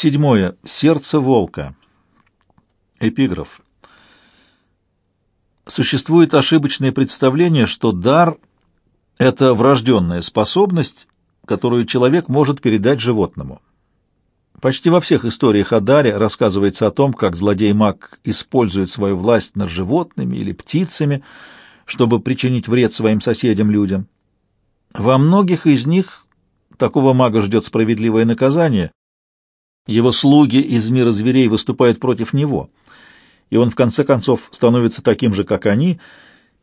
седьмое. Сердце волка. Эпиграф. Существует ошибочное представление, что дар — это врожденная способность, которую человек может передать животному. Почти во всех историях о даре рассказывается о том, как злодей-маг использует свою власть над животными или птицами, чтобы причинить вред своим соседям-людям. Во многих из них такого мага ждет справедливое наказание. Его слуги из мира зверей выступают против него, и он в конце концов становится таким же, как они,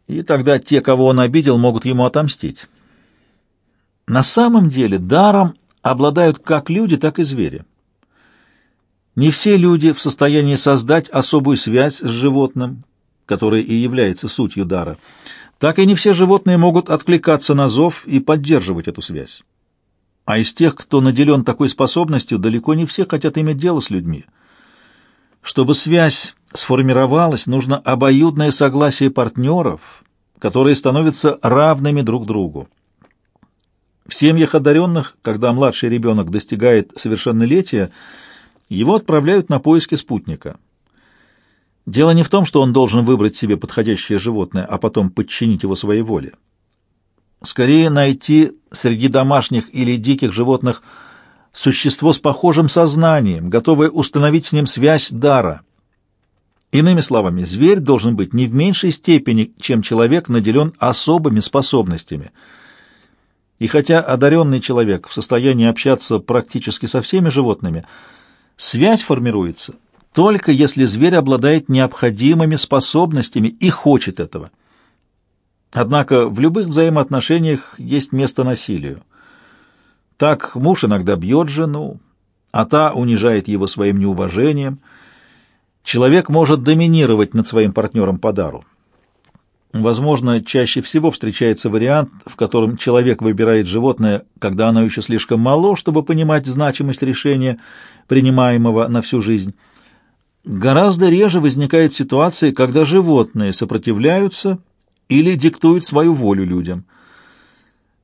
и тогда те, кого он обидел, могут ему отомстить. На самом деле даром обладают как люди, так и звери. Не все люди в состоянии создать особую связь с животным, которая и является сутью дара. Так и не все животные могут откликаться на зов и поддерживать эту связь. А из тех, кто наделен такой способностью, далеко не все хотят иметь дело с людьми. Чтобы связь сформировалась, нужно обоюдное согласие партнеров, которые становятся равными друг другу. В семьях одаренных, когда младший ребенок достигает совершеннолетия, его отправляют на поиски спутника. Дело не в том, что он должен выбрать себе подходящее животное, а потом подчинить его своей воле. Скорее найти среди домашних или диких животных существо с похожим сознанием, готовое установить с ним связь дара. Иными словами, зверь должен быть не в меньшей степени, чем человек, наделен особыми способностями. И хотя одаренный человек в состоянии общаться практически со всеми животными – Связь формируется только если зверь обладает необходимыми способностями и хочет этого. Однако в любых взаимоотношениях есть место насилию. Так муж иногда бьет жену, а та унижает его своим неуважением. Человек может доминировать над своим партнером по дару. Возможно, чаще всего встречается вариант, в котором человек выбирает животное, когда оно еще слишком мало, чтобы понимать значимость решения, принимаемого на всю жизнь. Гораздо реже возникают ситуации, когда животные сопротивляются или диктуют свою волю людям.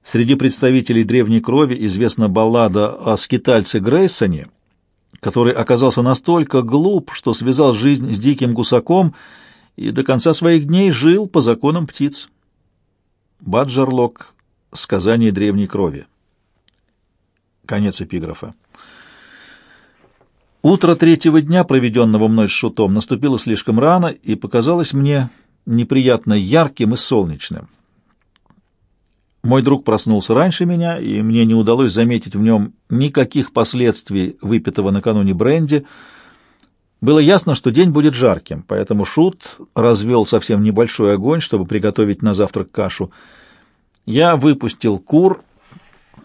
Среди представителей древней крови известна баллада о скитальце Грейсоне, который оказался настолько глуп, что связал жизнь с диким гусаком – и до конца своих дней жил по законам птиц. Баджерлок. Сказание древней крови. Конец эпиграфа. Утро третьего дня, проведенного мной с Шутом, наступило слишком рано и показалось мне неприятно ярким и солнечным. Мой друг проснулся раньше меня, и мне не удалось заметить в нем никаких последствий выпитого накануне бренди, было ясно, что день будет жарким, поэтому Шут развел совсем небольшой огонь, чтобы приготовить на завтрак кашу. Я выпустил кур,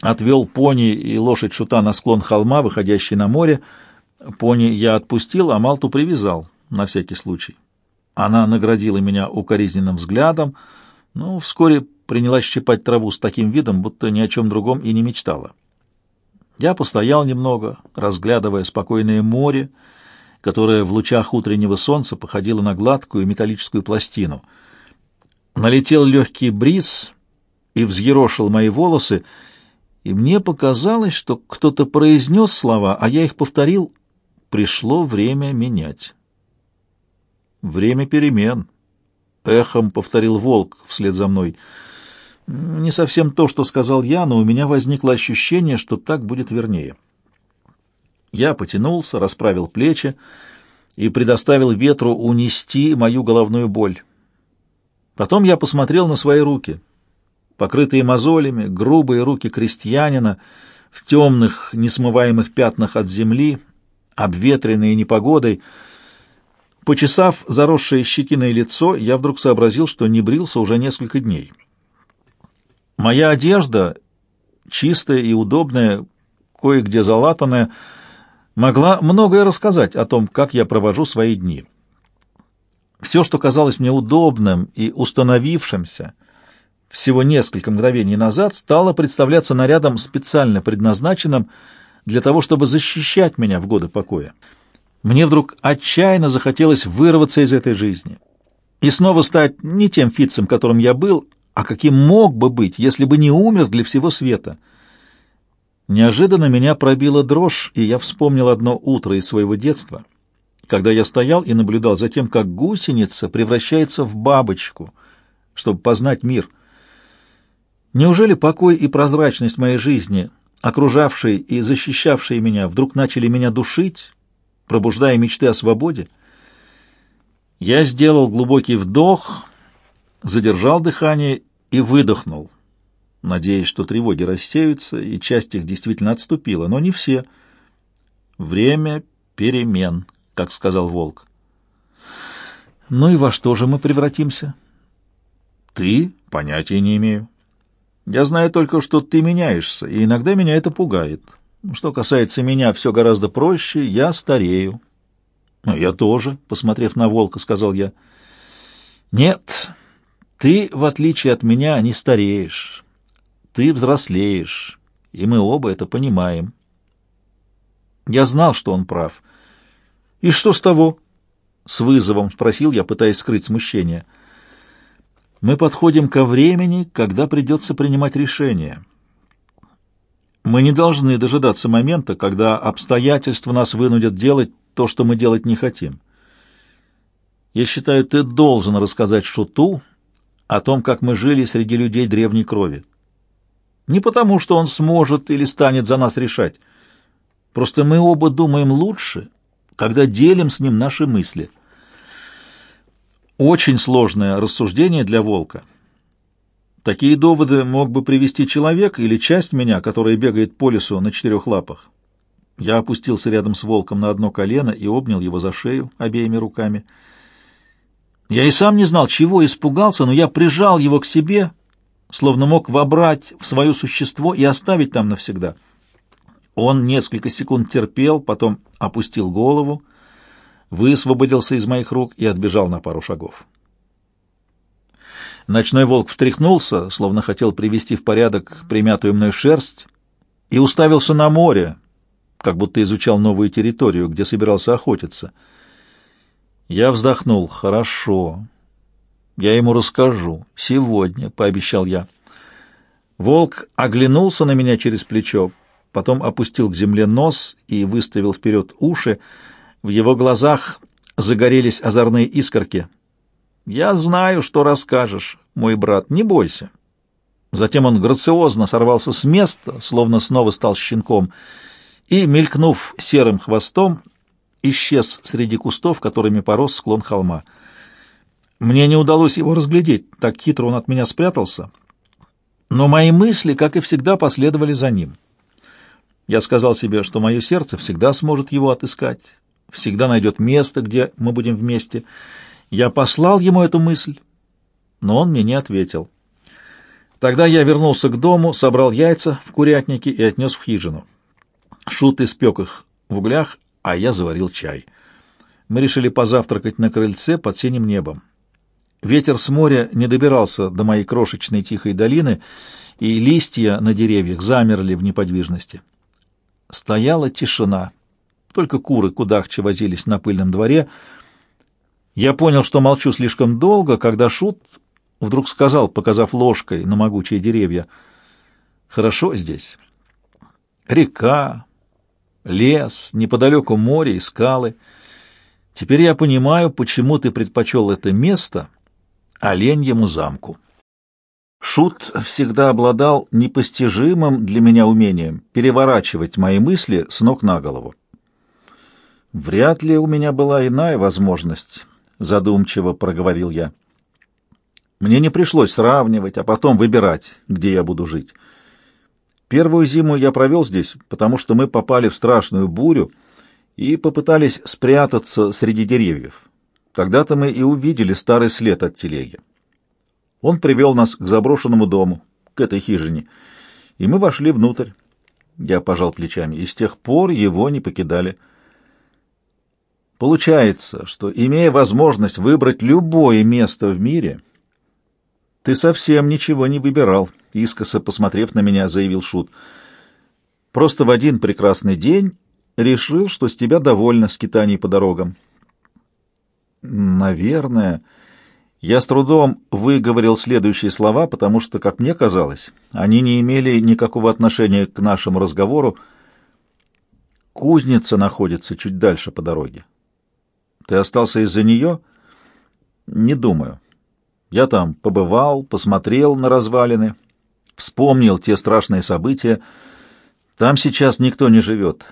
отвел пони и лошадь Шута на склон холма, выходящий на море. Пони я отпустил, а Малту привязал, на всякий случай. Она наградила меня укоризненным взглядом, но вскоре принялась щипать траву с таким видом, будто ни о чем другом и не мечтала. Я постоял немного, разглядывая спокойное море, которая в лучах утреннего солнца походила на гладкую металлическую пластину. Налетел легкий бриз и взъерошил мои волосы, и мне показалось, что кто-то произнес слова, а я их повторил. Пришло время менять. Время перемен. Эхом повторил волк вслед за мной. Не совсем то, что сказал я, но у меня возникло ощущение, что так будет вернее. Я потянулся, расправил плечи и предоставил ветру унести мою головную боль. Потом я посмотрел на свои руки, покрытые мозолями, грубые руки крестьянина в темных, несмываемых пятнах от земли, обветренные непогодой. Почесав заросшее щетиное лицо, я вдруг сообразил, что не брился уже несколько дней. Моя одежда, чистая и удобная, кое-где залатанная, могла многое рассказать о том, как я провожу свои дни. Все, что казалось мне удобным и установившимся всего несколько мгновений назад, стало представляться нарядом, специально предназначенным для того, чтобы защищать меня в годы покоя. Мне вдруг отчаянно захотелось вырваться из этой жизни и снова стать не тем Фитцем, которым я был, а каким мог бы быть, если бы не умер для всего света — Неожиданно меня пробила дрожь, и я вспомнил одно утро из своего детства, когда я стоял и наблюдал за тем, как гусеница превращается в бабочку, чтобы познать мир. Неужели покой и прозрачность моей жизни, окружавшие и защищавшие меня, вдруг начали меня душить, пробуждая мечты о свободе? Я сделал глубокий вдох, задержал дыхание и выдохнул надеясь, что тревоги рассеются, и часть их действительно отступила, но не все. «Время перемен», — как сказал Волк. «Ну и во что же мы превратимся?» «Ты? Понятия не имею. Я знаю только, что ты меняешься, и иногда меня это пугает. Что касается меня, все гораздо проще, я старею». «Ну, я тоже», — посмотрев на Волка, сказал я. «Нет, ты, в отличие от меня, не стареешь». Ты взрослеешь, и мы оба это понимаем. Я знал, что он прав. И что с того? С вызовом спросил я, пытаясь скрыть смущение. Мы подходим ко времени, когда придется принимать решение. Мы не должны дожидаться момента, когда обстоятельства нас вынудят делать то, что мы делать не хотим. Я считаю, ты должен рассказать Шуту о том, как мы жили среди людей древней крови. Не потому, что он сможет или станет за нас решать. Просто мы оба думаем лучше, когда делим с ним наши мысли. Очень сложное рассуждение для волка. Такие доводы мог бы привести человек или часть меня, которая бегает по лесу на четырех лапах. Я опустился рядом с волком на одно колено и обнял его за шею обеими руками. Я и сам не знал, чего испугался, но я прижал его к себе, словно мог вобрать в свое существо и оставить там навсегда. Он несколько секунд терпел, потом опустил голову, высвободился из моих рук и отбежал на пару шагов. Ночной волк встряхнулся, словно хотел привести в порядок примятую мной шерсть, и уставился на море, как будто изучал новую территорию, где собирался охотиться. Я вздохнул. «Хорошо. Я ему расскажу. Сегодня, — пообещал я. Волк оглянулся на меня через плечо, потом опустил к земле нос и выставил вперед уши. В его глазах загорелись озорные искорки. «Я знаю, что расскажешь, мой брат, не бойся». Затем он грациозно сорвался с места, словно снова стал щенком, и, мелькнув серым хвостом, исчез среди кустов, которыми порос склон холма. Мне не удалось его разглядеть, так хитро он от меня спрятался. Но мои мысли, как и всегда, последовали за ним. Я сказал себе, что мое сердце всегда сможет его отыскать, всегда найдет место, где мы будем вместе. Я послал ему эту мысль, но он мне не ответил. Тогда я вернулся к дому, собрал яйца в курятнике и отнес в хижину. Шут испек их в углях, а я заварил чай. Мы решили позавтракать на крыльце под синим небом. Ветер с моря не добирался до моей крошечной тихой долины, и листья на деревьях замерли в неподвижности. Стояла тишина. Только куры кудахче возились на пыльном дворе. Я понял, что молчу слишком долго, когда Шут вдруг сказал, показав ложкой на могучие деревья, «Хорошо здесь. Река, лес, неподалеку море и скалы. Теперь я понимаю, почему ты предпочел это место» оленьему замку. Шут всегда обладал непостижимым для меня умением переворачивать мои мысли с ног на голову. «Вряд ли у меня была иная возможность», — задумчиво проговорил я. «Мне не пришлось сравнивать, а потом выбирать, где я буду жить. Первую зиму я провел здесь, потому что мы попали в страшную бурю и попытались спрятаться среди деревьев. Тогда-то мы и увидели старый след от телеги. Он привел нас к заброшенному дому, к этой хижине, и мы вошли внутрь. Я пожал плечами, и с тех пор его не покидали. Получается, что, имея возможность выбрать любое место в мире, ты совсем ничего не выбирал, — искоса посмотрев на меня, заявил Шут. Просто в один прекрасный день решил, что с тебя довольно скитаний по дорогам. Наверное, Я с трудом выговорил следующие слова, потому что, как мне казалось, они не имели никакого отношения к нашему разговору. Кузница находится чуть дальше по дороге. Ты остался из-за нее? Не думаю. Я там побывал, посмотрел на развалины, вспомнил те страшные события. Там сейчас никто не живет.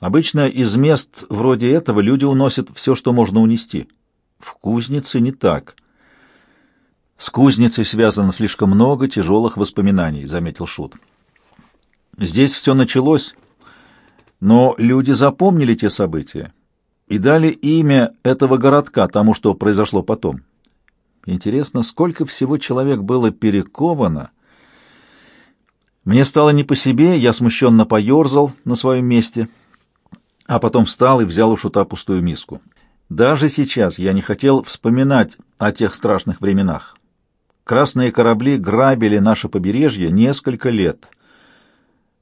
Обычно из мест вроде этого люди уносят все, что можно унести. В кузнице не так. С кузницей связано слишком много тяжелых воспоминаний, заметил Шут. Здесь все началось, но люди запомнили те события и дали имя этого городка тому, что произошло потом. Интересно, сколько всего человек было перековано. Мне стало не по себе, я смущенно поерзал на своем месте, а потом встал и взял у шута пустую миску. Даже сейчас я не хотел вспоминать о тех страшных временах. Красные корабли грабили наше побережье несколько лет.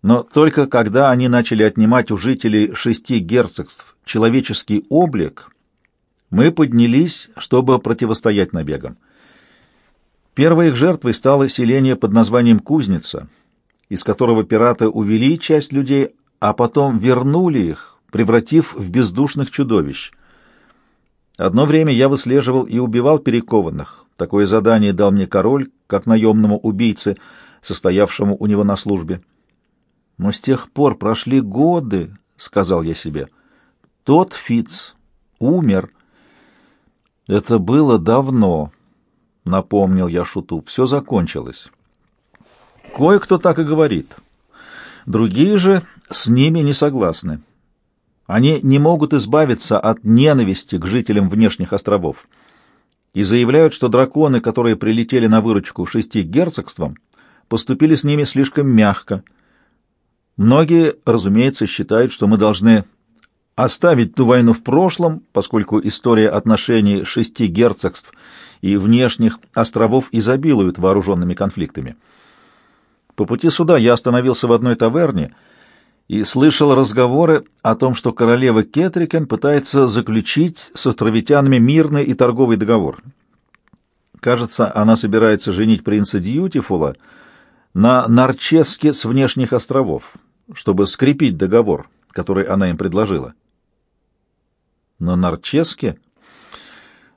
Но только когда они начали отнимать у жителей шести герцогств человеческий облик, мы поднялись, чтобы противостоять набегам. Первой их жертвой стало селение под названием Кузница, из которого пираты увели часть людей, а потом вернули их, превратив в бездушных чудовищ. Одно время я выслеживал и убивал перекованных. Такое задание дал мне король, как наемному убийце, состоявшему у него на службе. Но с тех пор прошли годы, — сказал я себе. Тот Фиц умер, — это было давно, напомнил я шуту. Все закончилось. Кое-кто так и говорит. Другие же с ними не согласны. Они не могут избавиться от ненависти к жителям внешних островов и заявляют, что драконы, которые прилетели на выручку шести герцогствам, поступили с ними слишком мягко. Многие, разумеется, считают, что мы должны оставить ту войну в прошлом, поскольку история отношений шести герцогств и внешних островов изобилует вооруженными конфликтами. По пути сюда я остановился в одной таверне и слышал разговоры о том, что королева Кетрикен пытается заключить с островитянами мирный и торговый договор. Кажется, она собирается женить принца Дьютифула на Нарческе с внешних островов, чтобы скрепить договор, который она им предложила на Нарческе?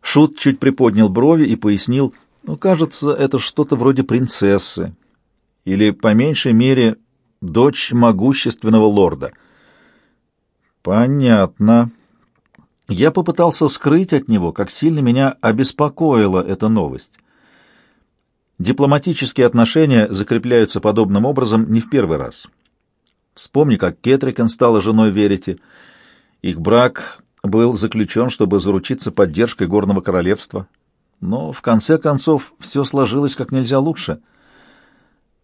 Шут чуть приподнял брови и пояснил, ну, кажется, это что-то вроде принцессы, или, по меньшей мере, дочь могущественного лорда. Понятно. Я попытался скрыть от него, как сильно меня обеспокоила эта новость. Дипломатические отношения закрепляются подобным образом не в первый раз. Вспомни, как Кетрикен стала женой Верите. Их брак был заключен, чтобы заручиться поддержкой горного королевства. Но в конце концов все сложилось как нельзя лучше.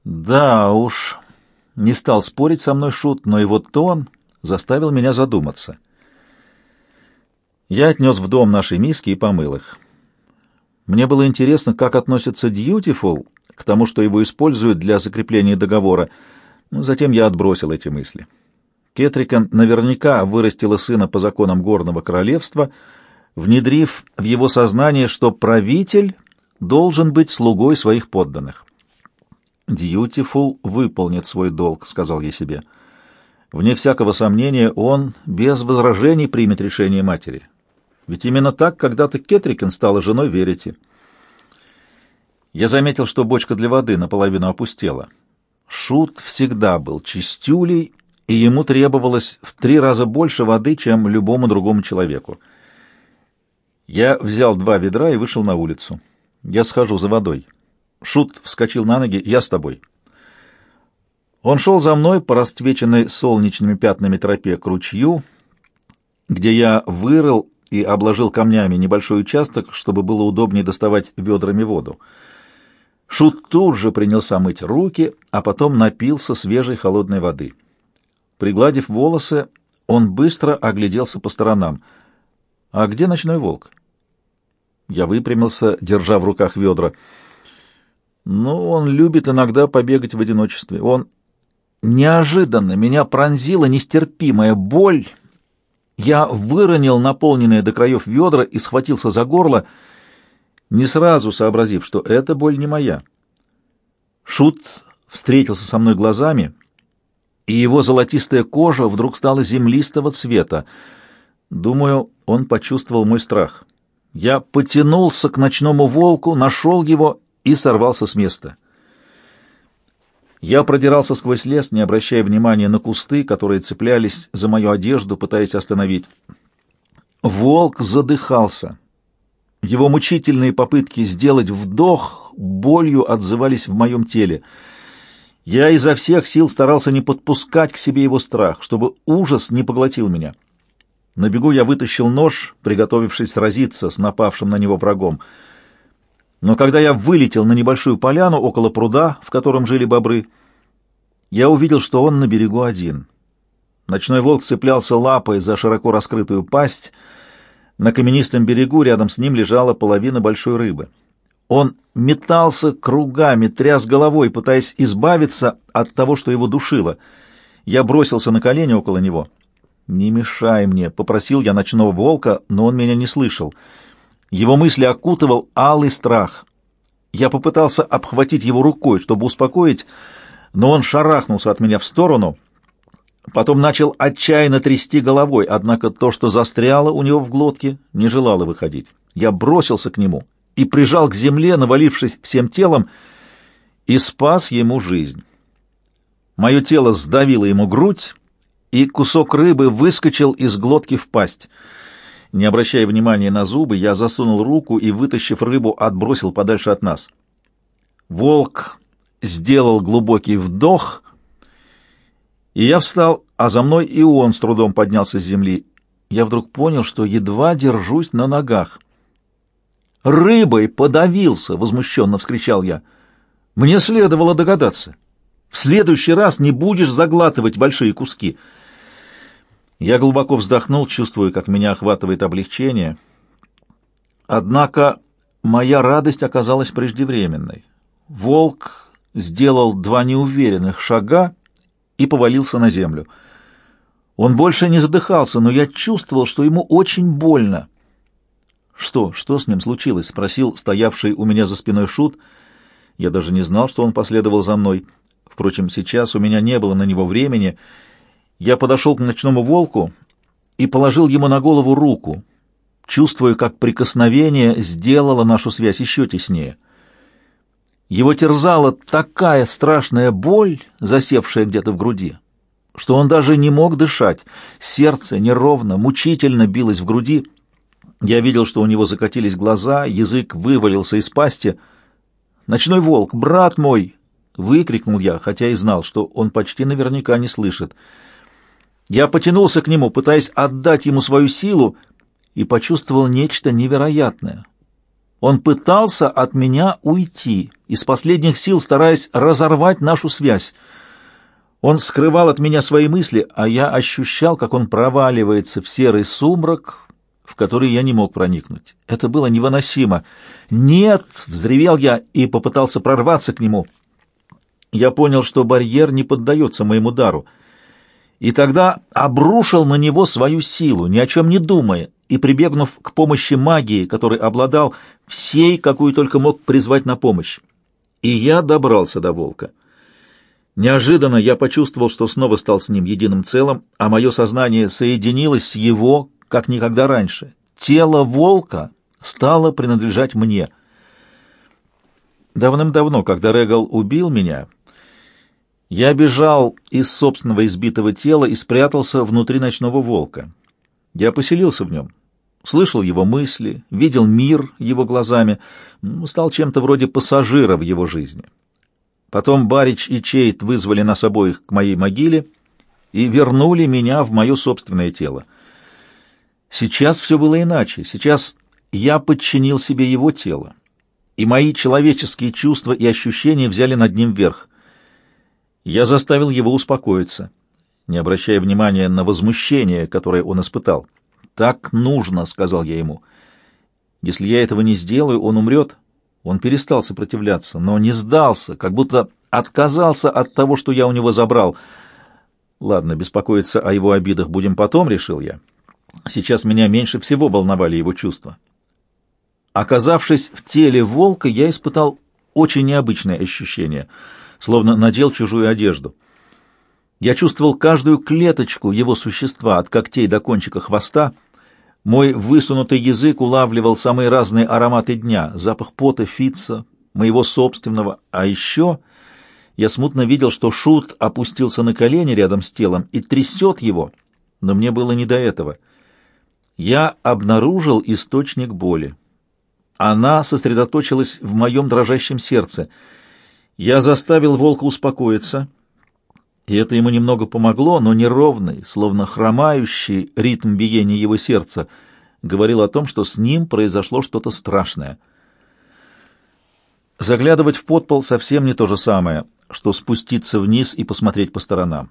Да уж, не стал спорить со мной Шут, но его тон заставил меня задуматься. Я отнес в дом наши миски и помыл их. Мне было интересно, как относится Дьютифул к тому, что его используют для закрепления договора. Затем я отбросил эти мысли. Кетрикон наверняка вырастила сына по законам горного королевства, внедрив в его сознание, что правитель должен быть слугой своих подданных. «Дьютифул выполнит свой долг», — сказал я себе. Вне всякого сомнения, он без возражений примет решение матери. Ведь именно так когда-то Кетрикен стала женой Верите. Я заметил, что бочка для воды наполовину опустела. Шут всегда был чистюлей и ему требовалось в три раза больше воды, чем любому другому человеку. Я взял два ведра и вышел на улицу. Я схожу за водой. Шут вскочил на ноги. Я с тобой. Он шел за мной по расцвеченной солнечными пятнами тропе к ручью, где я вырыл и обложил камнями небольшой участок, чтобы было удобнее доставать ведрами воду. Шут тут же принялся мыть руки, а потом напился свежей холодной воды. Пригладив волосы, он быстро огляделся по сторонам. «А где ночной волк?» Я выпрямился, держа в руках ведра. «Ну, он любит иногда побегать в одиночестве. Он...» Неожиданно меня пронзила нестерпимая боль. Я выронил наполненные до краев ведра и схватился за горло. не сразу сообразив, что эта боль не моя. Шут встретился со мной глазами, и его золотистая кожа вдруг стала землистого цвета. Думаю, он почувствовал мой страх. Я потянулся к ночному волку, нашел его и сорвался с места. Я продирался сквозь лес, не обращая внимания на кусты, которые цеплялись за мою одежду, пытаясь остановить. Волк задыхался. Его мучительные попытки сделать вдох болью отзывались в моем теле. Я изо всех сил старался не подпускать к себе его страх, чтобы ужас не поглотил меня. На бегу я вытащил нож, приготовившись сразиться с напавшим на него врагом. Но когда я вылетел на небольшую поляну около пруда, в котором жили бобры, я увидел, что он на берегу один. Ночной волк цеплялся лапой за широко раскрытую пасть. На каменистом берегу рядом с ним лежала половина большой рыбы. Он метался кругами, тряс головой, пытаясь избавиться от того, что его душило. Я бросился на колени около него. «Не мешай мне», — попросил я ночного волка, но он меня не слышал. Его мысли окутывал алый страх. Я попытался обхватить его рукой, чтобы успокоить, но он шарахнулся от меня в сторону, потом начал отчаянно трясти головой, однако то, что застряло у него в глотке, не желало выходить. Я бросился к нему и прижал к земле, навалившись всем телом, и спас ему жизнь. Мое тело сдавило ему грудь, и кусок рыбы выскочил из глотки в пасть — не обращая внимания на зубы, я засунул руку и, вытащив рыбу, отбросил подальше от нас. Волк сделал глубокий вдох, и я встал, а за мной и он с трудом поднялся с земли. Я вдруг понял, что едва держусь на ногах. «Рыбой подавился!» — возмущенно вскричал я. «Мне следовало догадаться. В следующий раз не будешь заглатывать большие куски». Я глубоко вздохнул, чувствуя, как меня охватывает облегчение. Однако моя радость оказалась преждевременной. Волк сделал два неуверенных шага и повалился на землю. Он больше не задыхался, но я чувствовал, что ему очень больно. «Что? Что с ним случилось?» — спросил стоявший у меня за спиной Шут. Я даже не знал, что он последовал за мной. Впрочем, сейчас у меня не было на него времени — я подошел к ночному волку и положил ему на голову руку, чувствуя, как прикосновение сделало нашу связь еще теснее. Его терзала такая страшная боль, засевшая где-то в груди, что он даже не мог дышать. Сердце неровно, мучительно билось в груди. Я видел, что у него закатились глаза, язык вывалился из пасти. «Ночной волк, брат мой!» — выкрикнул я, хотя и знал, что он почти наверняка не слышит — я потянулся к нему, пытаясь отдать ему свою силу, и почувствовал нечто невероятное. Он пытался от меня уйти, из последних сил стараясь разорвать нашу связь. Он скрывал от меня свои мысли, а я ощущал, как он проваливается в серый сумрак, в который я не мог проникнуть. Это было невыносимо. «Нет!» — взревел я и попытался прорваться к нему. Я понял, что барьер не поддается моему дару — и тогда обрушил на него свою силу, ни о чем не думая, и прибегнув к помощи магии, которой обладал всей, какую только мог призвать на помощь. И я добрался до волка. Неожиданно я почувствовал, что снова стал с ним единым целым, а мое сознание соединилось с его, как никогда раньше. Тело волка стало принадлежать мне. Давным-давно, когда Регал убил меня, я бежал из собственного избитого тела и спрятался внутри ночного волка. Я поселился в нем, слышал его мысли, видел мир его глазами, стал чем-то вроде пассажира в его жизни. Потом Барич и Чейт вызвали нас обоих к моей могиле и вернули меня в мое собственное тело. Сейчас все было иначе. Сейчас я подчинил себе его тело, и мои человеческие чувства и ощущения взяли над ним верх. Я заставил его успокоиться, не обращая внимания на возмущение, которое он испытал. «Так нужно», — сказал я ему. «Если я этого не сделаю, он умрет». Он перестал сопротивляться, но не сдался, как будто отказался от того, что я у него забрал. Ладно, беспокоиться о его обидах будем потом, решил я. Сейчас меня меньше всего волновали его чувства. Оказавшись в теле волка, я испытал очень необычное ощущение, словно надел чужую одежду. Я чувствовал каждую клеточку его существа, от когтей до кончика хвоста. Мой высунутый язык улавливал самые разные ароматы дня, запах пота Фитца, моего собственного, а еще я смутно видел, что Шут опустился на колени рядом с телом и трясет его, но мне было не до этого. Я обнаружил источник боли. Она сосредоточилась в моем дрожащем сердце. Я заставил волка успокоиться, и это ему немного помогло, но неровный, словно хромающий ритм биения его сердца говорил о том, что с ним произошло что-то страшное. Заглядывать в подпол совсем не то же самое, что спуститься вниз и посмотреть по сторонам.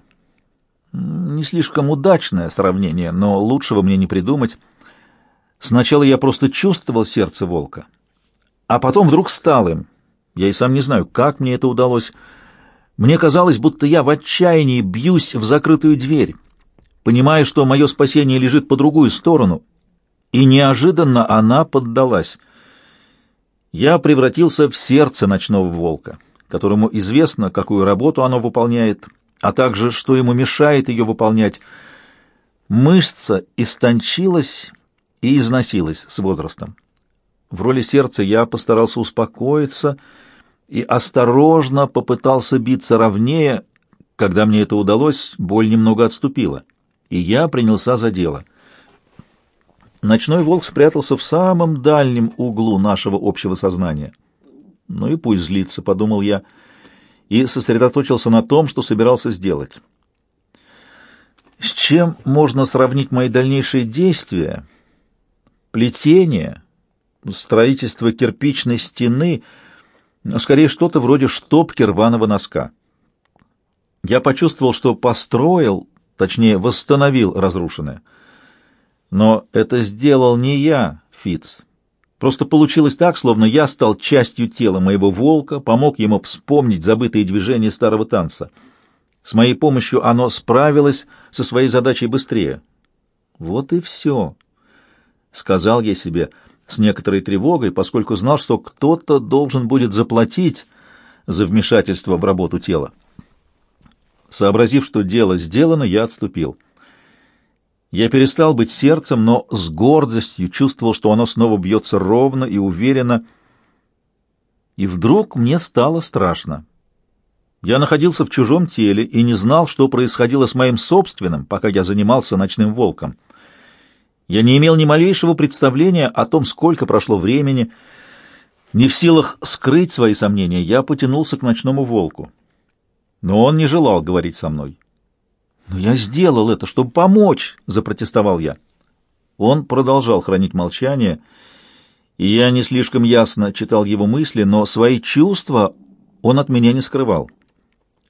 Не слишком удачное сравнение, но лучшего мне не придумать. Сначала я просто чувствовал сердце волка, а потом вдруг стал им. Я и сам не знаю, как мне это удалось. Мне казалось, будто я в отчаянии бьюсь в закрытую дверь, понимая, что мое спасение лежит по другую сторону, и неожиданно она поддалась. Я превратился в сердце ночного волка, которому известно, какую работу оно выполняет, а также, что ему мешает ее выполнять. Мышца истончилась и износилась с возрастом. В роли сердца я постарался успокоиться и осторожно попытался биться ровнее. Когда мне это удалось, боль немного отступила, и я принялся за дело. Ночной волк спрятался в самом дальнем углу нашего общего сознания. «Ну и пусть злится», — подумал я, и сосредоточился на том, что собирался сделать. С чем можно сравнить мои дальнейшие действия — плетение, строительство кирпичной стены, скорее что-то вроде штопки рваного носка. Я почувствовал, что построил, точнее, восстановил разрушенное. Но это сделал не я, Фиц. Просто получилось так, словно я стал частью тела моего волка, помог ему вспомнить забытые движения старого танца. С моей помощью оно справилось со своей задачей быстрее. Вот и все. — сказал я себе с некоторой тревогой, поскольку знал, что кто-то должен будет заплатить за вмешательство в работу тела. Сообразив, что дело сделано, я отступил. Я перестал быть сердцем, но с гордостью чувствовал, что оно снова бьется ровно и уверенно. И вдруг мне стало страшно. Я находился в чужом теле и не знал, что происходило с моим собственным, пока я занимался ночным волком. Я не имел ни малейшего представления о том, сколько прошло времени. Не в силах скрыть свои сомнения, я потянулся к ночному волку. Но он не желал говорить со мной. «Но я сделал это, чтобы помочь!» — запротестовал я. Он продолжал хранить молчание, и я не слишком ясно читал его мысли, но свои чувства он от меня не скрывал.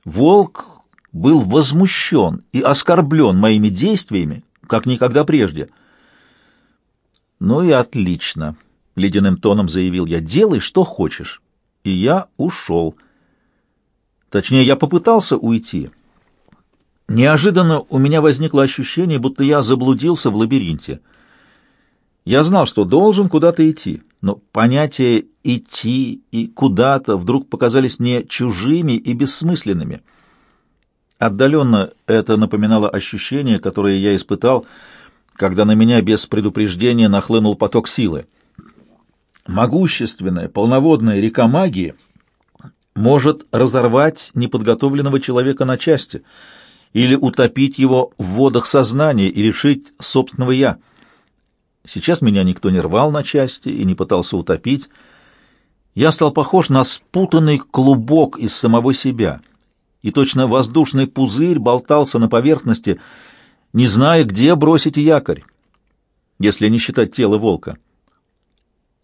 Волк был возмущен и оскорблен моими действиями, как никогда прежде — «Ну и отлично», — ледяным тоном заявил я. «Делай, что хочешь». И я ушел. Точнее, я попытался уйти. Неожиданно у меня возникло ощущение, будто я заблудился в лабиринте. Я знал, что должен куда-то идти, но понятия «идти» и «куда-то» вдруг показались мне чужими и бессмысленными. Отдаленно это напоминало ощущение, которое я испытал, когда на меня без предупреждения нахлынул поток силы. Могущественная, полноводная река магии может разорвать неподготовленного человека на части или утопить его в водах сознания и лишить собственного «я». Сейчас меня никто не рвал на части и не пытался утопить. Я стал похож на спутанный клубок из самого себя, и точно воздушный пузырь болтался на поверхности, не зная, где бросить якорь, если не считать тело волка.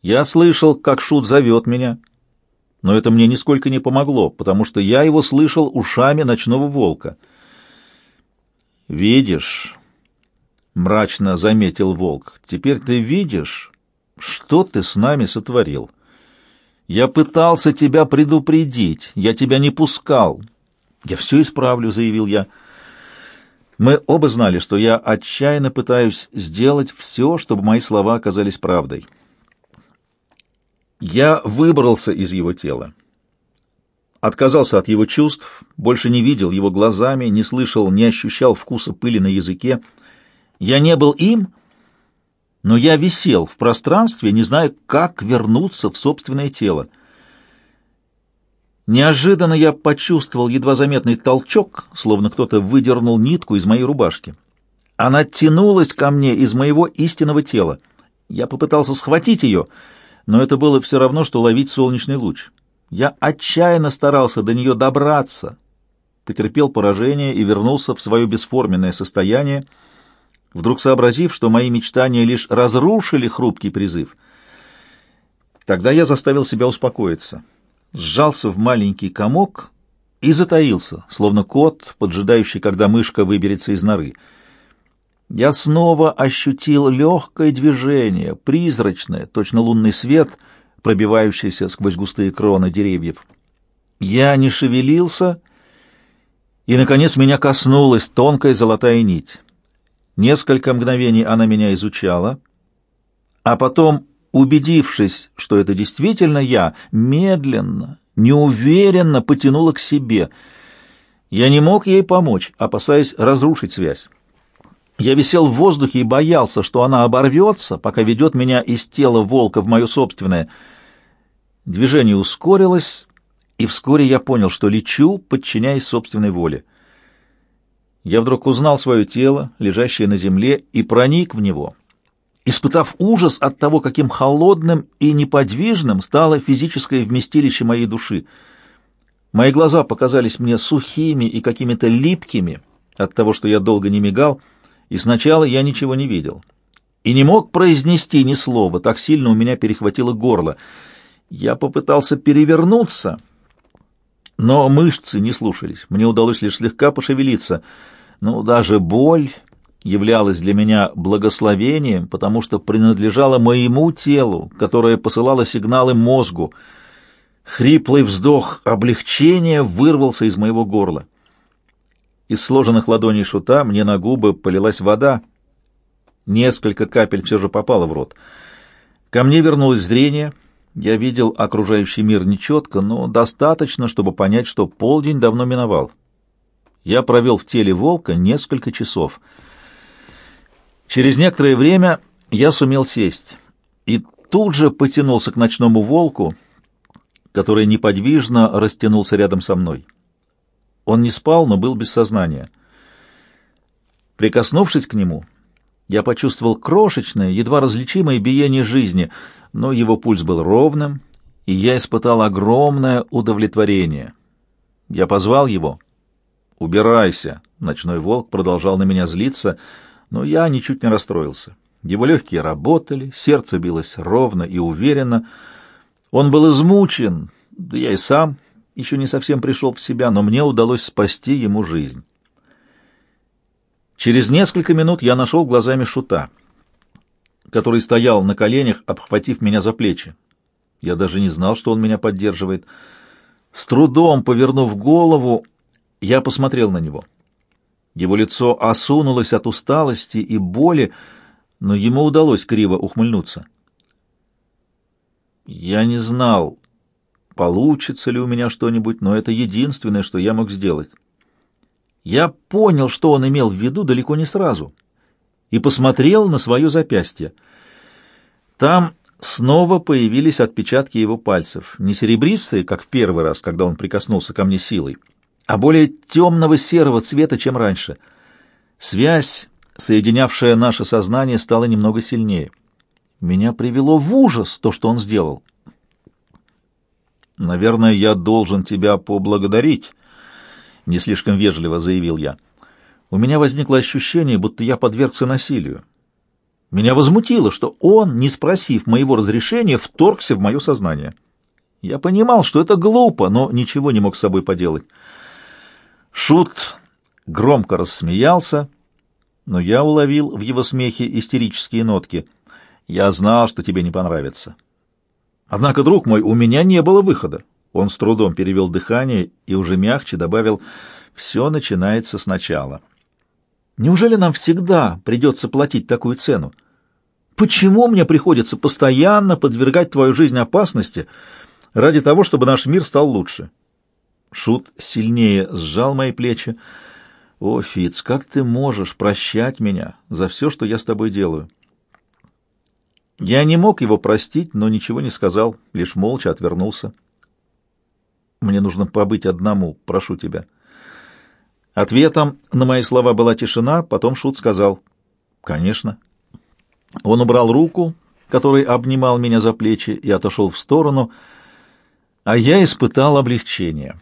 Я слышал, как Шут зовет меня, но это мне нисколько не помогло, потому что я его слышал ушами ночного волка. «Видишь?» — мрачно заметил волк. «Теперь ты видишь, что ты с нами сотворил. Я пытался тебя предупредить, я тебя не пускал. Я все исправлю», — заявил я. Мы оба знали, что я отчаянно пытаюсь сделать все, чтобы мои слова оказались правдой. Я выбрался из его тела. Отказался от его чувств, больше не видел его глазами, не слышал, не ощущал вкуса пыли на языке. Я не был им, но я висел в пространстве, не зная, как вернуться в собственное тело. Неожиданно я почувствовал едва заметный толчок, словно кто-то выдернул нитку из моей рубашки. Она тянулась ко мне из моего истинного тела. Я попытался схватить ее, но это было все равно, что ловить солнечный луч. Я отчаянно старался до нее добраться, потерпел поражение и вернулся в свое бесформенное состояние, вдруг сообразив, что мои мечтания лишь разрушили хрупкий призыв. Тогда я заставил себя успокоиться, сжался в маленький комок и затаился, словно кот, поджидающий, когда мышка выберется из норы. Я снова ощутил легкое движение, призрачное, точно лунный свет — пробивающийся сквозь густые кроны деревьев. Я не шевелился, и, наконец, меня коснулась тонкая золотая нить. Несколько мгновений она меня изучала, а потом, убедившись, что это действительно я, медленно, неуверенно потянула к себе. Я не мог ей помочь, опасаясь разрушить связь. Я висел в воздухе и боялся, что она оборвется, пока ведет меня из тела волка в мое собственное. Движение ускорилось, и вскоре я понял, что лечу, подчиняясь собственной воле. Я вдруг узнал свое тело, лежащее на земле, и проник в него, испытав ужас от того, каким холодным и неподвижным стало физическое вместилище моей души. Мои глаза показались мне сухими и какими-то липкими от того, что я долго не мигал, — и сначала я ничего не видел. И не мог произнести ни слова, так сильно у меня перехватило горло. Я попытался перевернуться, но мышцы не слушались. Мне удалось лишь слегка пошевелиться. Но даже боль являлась для меня благословением, потому что принадлежала моему телу, которое посылало сигналы мозгу. Хриплый вздох облегчения вырвался из моего горла. Из сложенных ладоней шута мне на губы полилась вода. Несколько капель все же попало в рот. Ко мне вернулось зрение. Я видел окружающий мир нечетко, но достаточно, чтобы понять, что полдень давно миновал. Я провел в теле волка несколько часов. Через некоторое время я сумел сесть и тут же потянулся к ночному волку, который неподвижно растянулся рядом со мной. Он не спал, но был без сознания. Прикоснувшись к нему, я почувствовал крошечное, едва различимое биение жизни, но его пульс был ровным, и я испытал огромное удовлетворение. Я позвал его. «Убирайся!» Ночной волк продолжал на меня злиться, но я ничуть не расстроился. Его легкие работали, сердце билось ровно и уверенно. Он был измучен, да я и сам еще не совсем пришел в себя, но мне удалось спасти ему жизнь. Через несколько минут я нашел глазами шута, который стоял на коленях, обхватив меня за плечи. Я даже не знал, что он меня поддерживает. С трудом повернув голову, я посмотрел на него. Его лицо осунулось от усталости и боли, но ему удалось криво ухмыльнуться. Я не знал, получится ли у меня что-нибудь, но это единственное, что я мог сделать. Я понял, что он имел в виду далеко не сразу, и посмотрел на свое запястье. Там снова появились отпечатки его пальцев, не серебристые, как в первый раз, когда он прикоснулся ко мне силой, а более темного серого цвета, чем раньше. Связь, соединявшая наше сознание, стала немного сильнее. Меня привело в ужас то, что он сделал. «Наверное, я должен тебя поблагодарить», — не слишком вежливо заявил я. У меня возникло ощущение, будто я подвергся насилию. Меня возмутило, что он, не спросив моего разрешения, вторгся в мое сознание. Я понимал, что это глупо, но ничего не мог с собой поделать. Шут громко рассмеялся, но я уловил в его смехе истерические нотки. «Я знал, что тебе не понравится». Однако, друг мой, у меня не было выхода. Он с трудом перевел дыхание и уже мягче добавил «все начинается сначала». Неужели нам всегда придется платить такую цену? Почему мне приходится постоянно подвергать твою жизнь опасности ради того, чтобы наш мир стал лучше? Шут сильнее сжал мои плечи. О, Фиц, как ты можешь прощать меня за все, что я с тобой делаю? Я не мог его простить, но ничего не сказал, лишь молча отвернулся. Мне нужно побыть одному, прошу тебя. Ответом на мои слова была тишина, потом Шут сказал «Конечно». Он убрал руку, который обнимал меня за плечи, и отошел в сторону, а я испытал облегчение.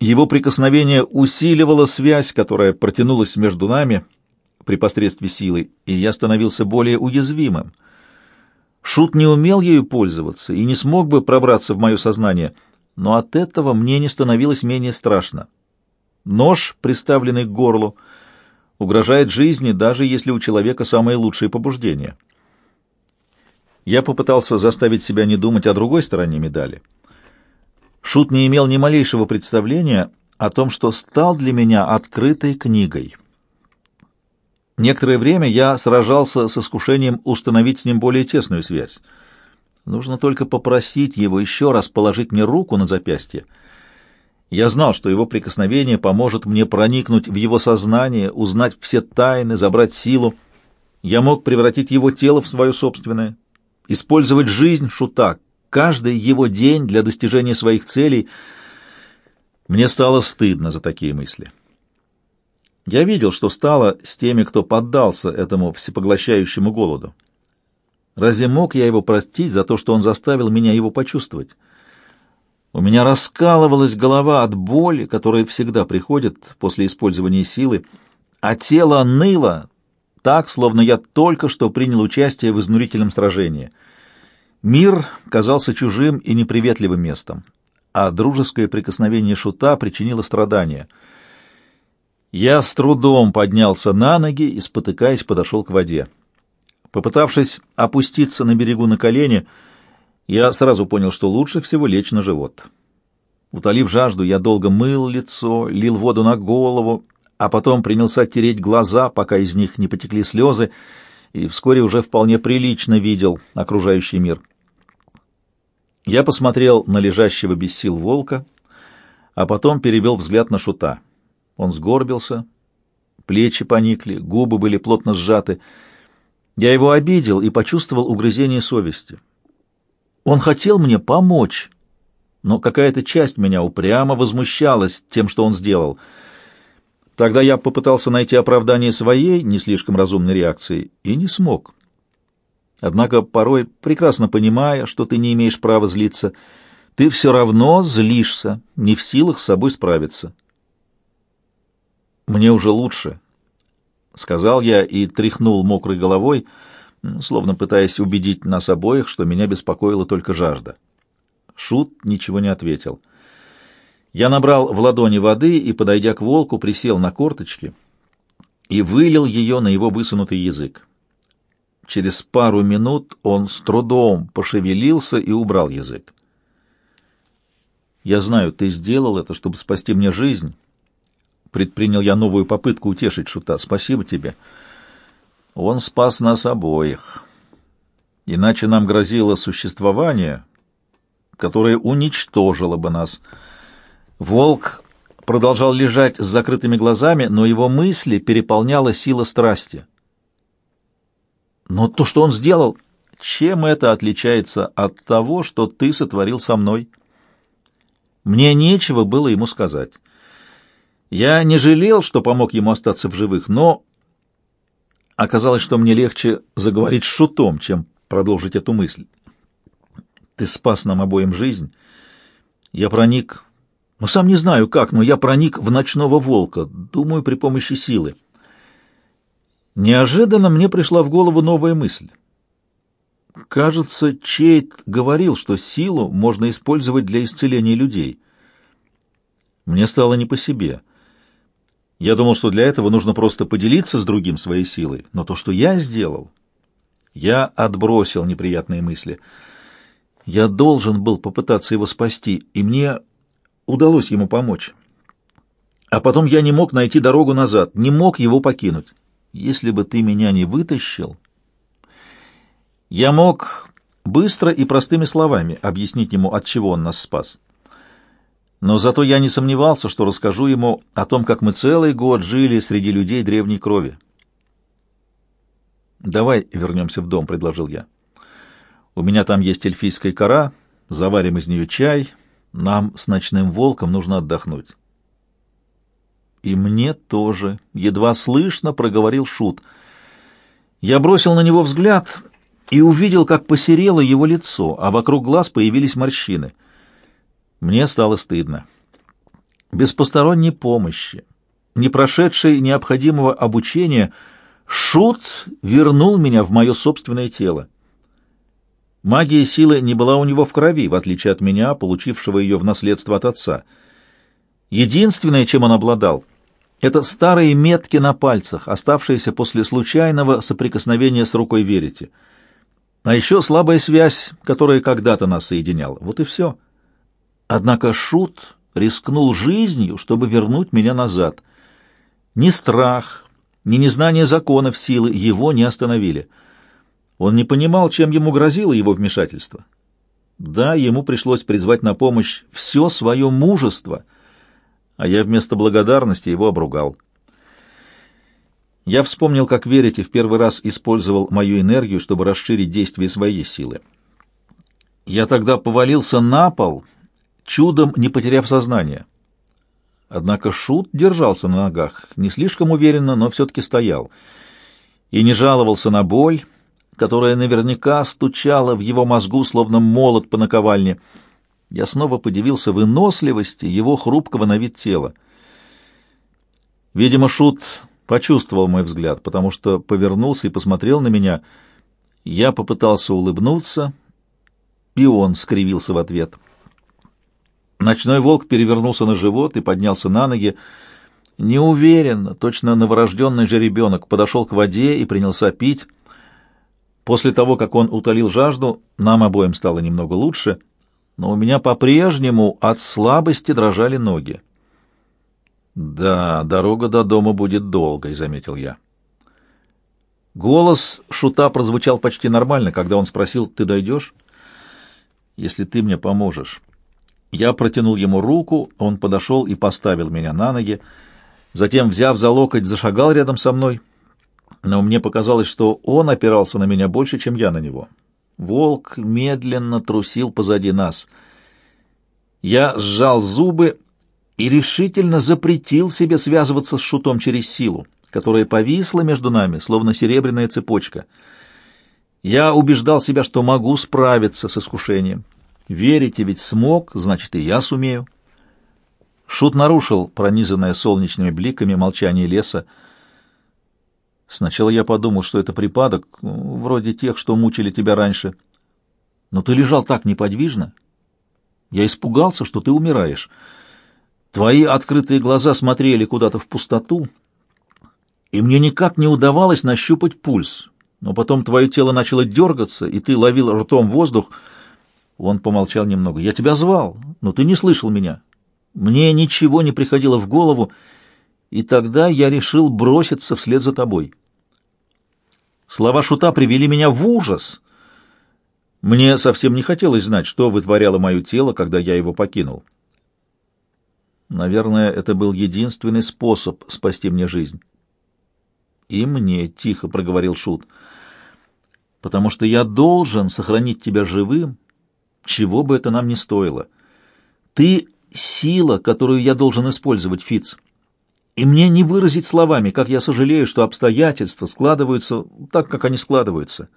Его прикосновение усиливало связь, которая протянулась между нами при посредстве силы, и я становился более уязвимым. Шут не умел ею пользоваться и не смог бы пробраться в мое сознание, но от этого мне не становилось менее страшно. Нож, приставленный к горлу, угрожает жизни, даже если у человека самые лучшие побуждения. Я попытался заставить себя не думать о другой стороне медали. Шут не имел ни малейшего представления о том, что стал для меня открытой книгой. Некоторое время я сражался с искушением установить с ним более тесную связь. Нужно только попросить его еще раз положить мне руку на запястье — я знал, что его прикосновение поможет мне проникнуть в его сознание, узнать все тайны, забрать силу. Я мог превратить его тело в свое собственное, использовать жизнь шута, каждый его день для достижения своих целей. Мне стало стыдно за такие мысли. Я видел, что стало с теми, кто поддался этому всепоглощающему голоду. Разве мог я его простить за то, что он заставил меня его почувствовать? У меня раскалывалась голова от боли, которая всегда приходит после использования силы, а тело ныло, так, словно я только что принял участие в изнурительном сражении. Мир казался чужим и неприветливым местом, а дружеское прикосновение шута причинило страдания. Я с трудом поднялся на ноги и, спотыкаясь, подошел к воде. Попытавшись опуститься на берегу на колени, я сразу понял, что лучше всего лечь на живот. Утолив жажду, я долго мыл лицо, лил воду на голову, а потом принялся тереть глаза, пока из них не потекли слезы, и вскоре уже вполне прилично видел окружающий мир. Я посмотрел на лежащего без сил волка, а потом перевел взгляд на шута. Он сгорбился, плечи поникли, губы были плотно сжаты. Я его обидел и почувствовал угрызение совести. Он хотел мне помочь, но какая-то часть меня упрямо возмущалась тем, что он сделал. Тогда я попытался найти оправдание своей не слишком разумной реакции и не смог. Однако порой, прекрасно понимая, что ты не имеешь права злиться, ты все равно злишься, не в силах с собой справиться. «Мне уже лучше», — сказал я и тряхнул мокрой головой, — словно пытаясь убедить нас обоих, что меня беспокоила только жажда. Шут ничего не ответил. Я набрал в ладони воды и, подойдя к волку, присел на корточки и вылил ее на его высунутый язык. Через пару минут он с трудом пошевелился и убрал язык. «Я знаю, ты сделал это, чтобы спасти мне жизнь». Предпринял я новую попытку утешить Шута. «Спасибо тебе». Он спас нас обоих. Иначе нам грозило существование, которое уничтожило бы нас. Волк продолжал лежать с закрытыми глазами, но его мысли переполняла сила страсти. Но то, что он сделал, чем это отличается от того, что ты сотворил со мной? Мне нечего было ему сказать. Я не жалел, что помог ему остаться в живых, но Оказалось, что мне легче заговорить с шутом, чем продолжить эту мысль. Ты спас нам обоим жизнь. Я проник... Ну, сам не знаю как, но я проник в ночного волка, думаю, при помощи силы. Неожиданно мне пришла в голову новая мысль. Кажется, Чейт говорил, что силу можно использовать для исцеления людей. Мне стало не по себе — я думал, что для этого нужно просто поделиться с другим своей силой, но то, что я сделал, я отбросил неприятные мысли. Я должен был попытаться его спасти, и мне удалось ему помочь. А потом я не мог найти дорогу назад, не мог его покинуть. Если бы ты меня не вытащил, Я мог быстро и простыми словами объяснить ему, от чего он нас спас. Но зато я не сомневался, что расскажу ему о том, как мы целый год жили среди людей древней крови. «Давай вернемся в дом», — предложил я. «У меня там есть эльфийская кора, заварим из нее чай. Нам с ночным волком нужно отдохнуть». «И мне тоже», — едва слышно проговорил Шут. Я бросил на него взгляд и увидел, как посерело его лицо, а вокруг глаз появились морщины. Мне стало стыдно. Без посторонней помощи, не прошедшей необходимого обучения — Шут вернул меня в мое собственное тело. Магия силы не была у него в крови, в отличие от меня, получившего ее в наследство от отца. Единственное, чем он обладал, это старые метки на пальцах, оставшиеся после случайного соприкосновения с рукой Верите. А еще слабая связь, которая когда-то нас соединяла. Вот и все. Однако Шут рискнул жизнью, чтобы вернуть меня назад. Ни страх, ни незнание законов силы его не остановили. Он не понимал, чем ему грозило его вмешательство. Да, ему пришлось призвать на помощь все свое мужество, а я вместо благодарности его обругал. Я вспомнил, как Верите в первый раз использовал мою энергию, чтобы расширить действие своей силы. Я тогда повалился на пол, чудом не потеряв сознание. Однако Шут держался на ногах, не слишком уверенно, но все-таки стоял. И не жаловался на боль, которая наверняка стучала в его мозгу, словно молот по наковальне. Я снова подивился выносливости его хрупкого на вид тела. Видимо, Шут почувствовал мой взгляд, потому что повернулся и посмотрел на меня. Я попытался улыбнуться, и он скривился в ответ — Ночной волк перевернулся на живот и поднялся на ноги. Неуверенно, точно новорожденный жеребенок, подошел к воде и принялся пить. После того, как он утолил жажду, нам обоим стало немного лучше, но у меня по-прежнему от слабости дрожали ноги. «Да, дорога до дома будет долгой», — заметил я. Голос Шута прозвучал почти нормально, когда он спросил, «Ты дойдешь?» «Если ты мне поможешь». Я протянул ему руку, он подошел и поставил меня на ноги, затем, взяв за локоть, зашагал рядом со мной, но мне показалось, что он опирался на меня больше, чем я на него. Волк медленно трусил позади нас. Я сжал зубы и решительно запретил себе связываться с шутом через силу, которая повисла между нами, словно серебряная цепочка. Я убеждал себя, что могу справиться с искушением. Верите ведь смог, значит, и я сумею. Шут нарушил пронизанное солнечными бликами молчание леса. Сначала я подумал, что это припадок, вроде тех, что мучили тебя раньше. Но ты лежал так неподвижно. Я испугался, что ты умираешь. Твои открытые глаза смотрели куда-то в пустоту, и мне никак не удавалось нащупать пульс. Но потом твое тело начало дергаться, и ты ловил ртом воздух — он помолчал немного. «Я тебя звал, но ты не слышал меня. Мне ничего не приходило в голову, и тогда я решил броситься вслед за тобой». Слова Шута привели меня в ужас. Мне совсем не хотелось знать, что вытворяло мое тело, когда я его покинул. Наверное, это был единственный способ спасти мне жизнь. «И мне», — тихо проговорил Шут, — «потому что я должен сохранить тебя живым» чего бы это нам ни стоило. Ты — сила, которую я должен использовать, Фиц. И мне не выразить словами, как я сожалею, что обстоятельства складываются так, как они складываются.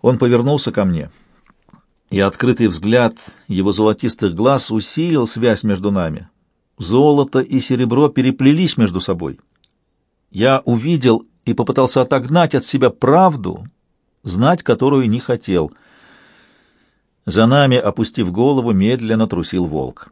Он повернулся ко мне, и открытый взгляд его золотистых глаз усилил связь между нами. Золото и серебро переплелись между собой. Я увидел и попытался отогнать от себя правду, знать которую не хотел — за нами, опустив голову, медленно трусил волк.